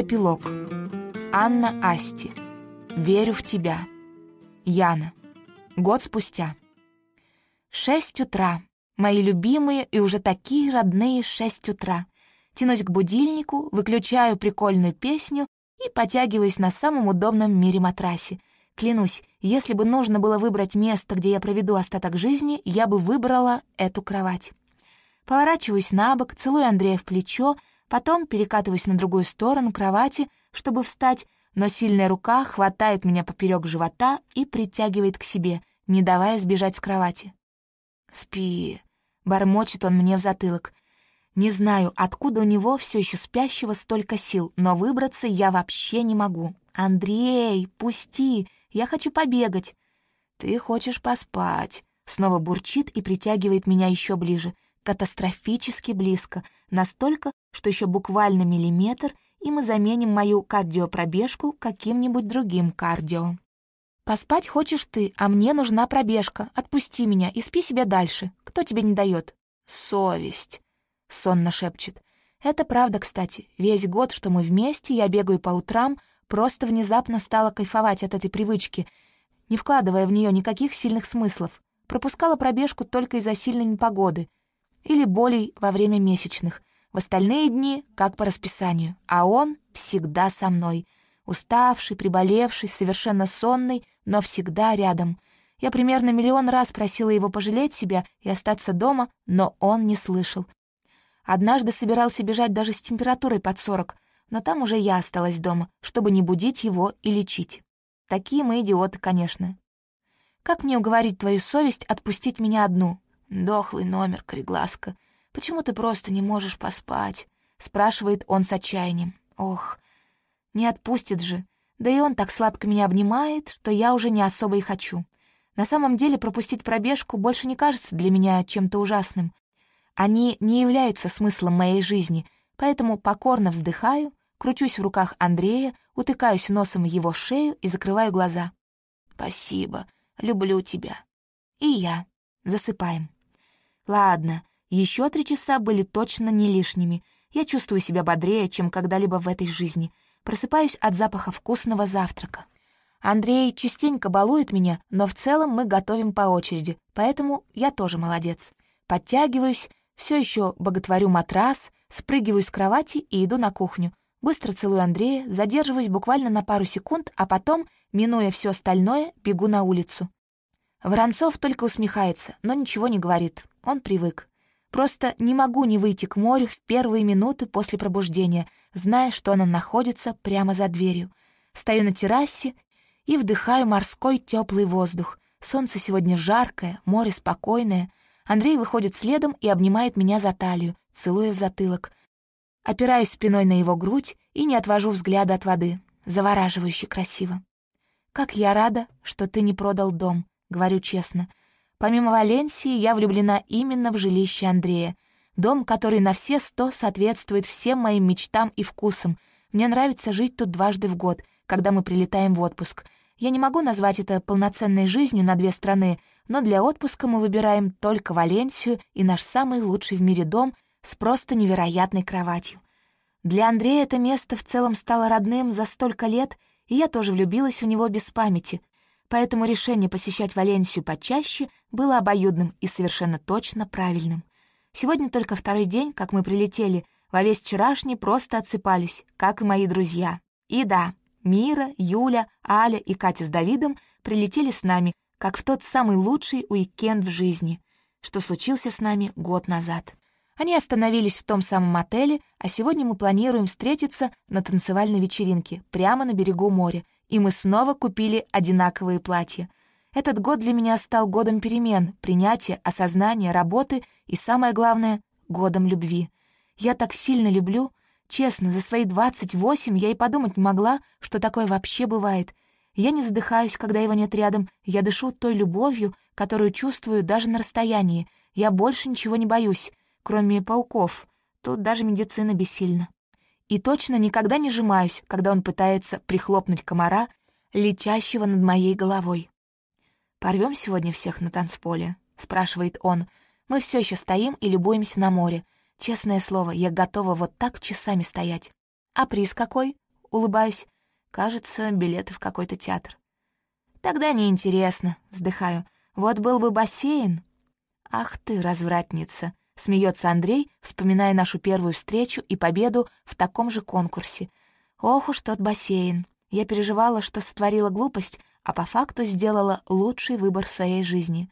Эпилог. Анна Асти. «Верю в тебя». Яна. Год спустя. Шесть утра. Мои любимые и уже такие родные шесть утра. Тянусь к будильнику, выключаю прикольную песню и потягиваюсь на самом удобном мире матрасе. Клянусь, если бы нужно было выбрать место, где я проведу остаток жизни, я бы выбрала эту кровать. Поворачиваюсь на бок, целую Андрея в плечо, потом перекатываюсь на другую сторону кровати, чтобы встать, но сильная рука хватает меня поперек живота и притягивает к себе, не давая сбежать с кровати. «Спи», — бормочет он мне в затылок. Не знаю, откуда у него все еще спящего столько сил, но выбраться я вообще не могу. «Андрей, пусти, я хочу побегать». «Ты хочешь поспать», — снова бурчит и притягивает меня еще ближе — катастрофически близко, настолько, что еще буквально миллиметр, и мы заменим мою кардиопробежку каким-нибудь другим кардио. «Поспать хочешь ты, а мне нужна пробежка. Отпусти меня и спи себе дальше. Кто тебе не дает?» «Совесть», — сонно шепчет. «Это правда, кстати. Весь год, что мы вместе, я бегаю по утрам, просто внезапно стала кайфовать от этой привычки, не вкладывая в нее никаких сильных смыслов. Пропускала пробежку только из-за сильной непогоды или болей во время месячных. В остальные дни как по расписанию, а он всегда со мной. Уставший, приболевший, совершенно сонный, но всегда рядом. Я примерно миллион раз просила его пожалеть себя и остаться дома, но он не слышал. Однажды собирался бежать даже с температурой под сорок, но там уже я осталась дома, чтобы не будить его и лечить. Такие мы идиоты, конечно. Как мне уговорить твою совесть отпустить меня одну? «Дохлый номер, Корегласка. Почему ты просто не можешь поспать?» — спрашивает он с отчаянием. «Ох, не отпустит же. Да и он так сладко меня обнимает, что я уже не особо и хочу. На самом деле пропустить пробежку больше не кажется для меня чем-то ужасным. Они не являются смыслом моей жизни, поэтому покорно вздыхаю, кручусь в руках Андрея, утыкаюсь носом в его шею и закрываю глаза. «Спасибо, люблю тебя». «И я. Засыпаем». Ладно, еще три часа были точно не лишними. Я чувствую себя бодрее, чем когда-либо в этой жизни. Просыпаюсь от запаха вкусного завтрака. Андрей частенько балует меня, но в целом мы готовим по очереди, поэтому я тоже молодец. Подтягиваюсь, все еще боготворю матрас, спрыгиваю с кровати и иду на кухню. Быстро целую Андрея, задерживаюсь буквально на пару секунд, а потом, минуя все остальное, бегу на улицу. Воронцов только усмехается, но ничего не говорит. Он привык. Просто не могу не выйти к морю в первые минуты после пробуждения, зная, что оно находится прямо за дверью. Стою на террасе и вдыхаю морской теплый воздух. Солнце сегодня жаркое, море спокойное. Андрей выходит следом и обнимает меня за талию, целуя в затылок. Опираюсь спиной на его грудь и не отвожу взгляда от воды. Завораживающе красиво. «Как я рада, что ты не продал дом», говорю честно. Помимо Валенсии, я влюблена именно в жилище Андрея. Дом, который на все сто соответствует всем моим мечтам и вкусам. Мне нравится жить тут дважды в год, когда мы прилетаем в отпуск. Я не могу назвать это полноценной жизнью на две страны, но для отпуска мы выбираем только Валенсию и наш самый лучший в мире дом с просто невероятной кроватью. Для Андрея это место в целом стало родным за столько лет, и я тоже влюбилась в него без памяти поэтому решение посещать Валенсию почаще было обоюдным и совершенно точно правильным. Сегодня только второй день, как мы прилетели, во весь вчерашний просто отсыпались, как и мои друзья. И да, Мира, Юля, Аля и Катя с Давидом прилетели с нами, как в тот самый лучший уикенд в жизни, что случился с нами год назад. Они остановились в том самом отеле, а сегодня мы планируем встретиться на танцевальной вечеринке прямо на берегу моря, и мы снова купили одинаковые платья. Этот год для меня стал годом перемен, принятия, осознания, работы и, самое главное, годом любви. Я так сильно люблю. Честно, за свои 28 я и подумать не могла, что такое вообще бывает. Я не задыхаюсь, когда его нет рядом, я дышу той любовью, которую чувствую даже на расстоянии. Я больше ничего не боюсь кроме пауков. Тут даже медицина бессильна. И точно никогда не сжимаюсь, когда он пытается прихлопнуть комара, летящего над моей головой. «Порвем сегодня всех на танцполе?» — спрашивает он. «Мы все еще стоим и любуемся на море. Честное слово, я готова вот так часами стоять». «А приз какой?» — улыбаюсь. Кажется, билеты в какой-то театр. Тогда неинтересно, вздыхаю. Вот был бы бассейн. Ах ты, развратница, смеется Андрей, вспоминая нашу первую встречу и победу в таком же конкурсе. Ох уж тот бассейн. Я переживала, что сотворила глупость, а по факту сделала лучший выбор в своей жизни.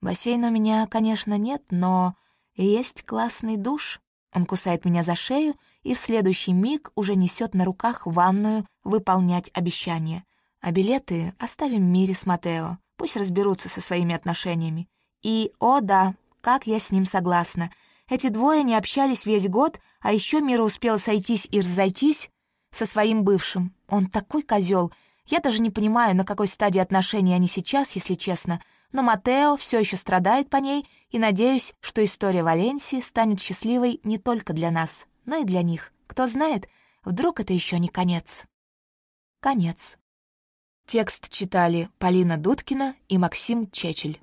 Бассейна у меня, конечно, нет, но есть классный душ. Он кусает меня за шею и в следующий миг уже несет на руках ванную выполнять обещание. А билеты оставим мире с Матео. Пусть разберутся со своими отношениями. И, о да, как я с ним согласна. Эти двое не общались весь год, а еще Мира успела сойтись и разойтись со своим бывшим. Он такой козел. Я даже не понимаю, на какой стадии отношений они сейчас, если честно. Но Матео все еще страдает по ней, и надеюсь, что история Валенсии станет счастливой не только для нас, но и для них. Кто знает, вдруг это еще не конец. Конец. Текст читали Полина Дудкина и Максим Чечель.